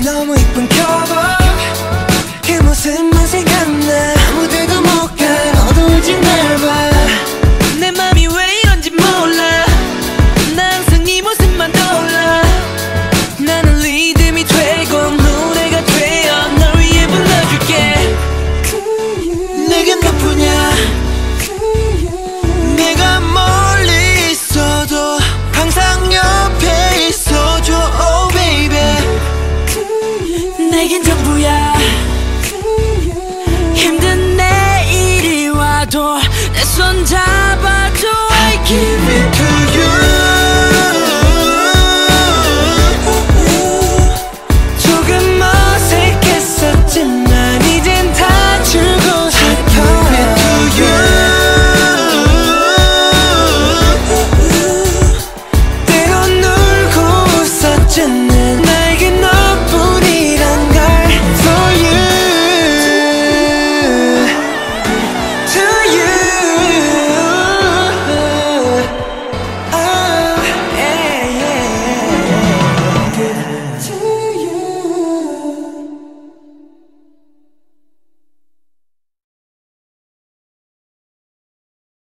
너무 이쁜 커버 걔 모습만 생각나